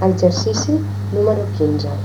Exercici número quinze.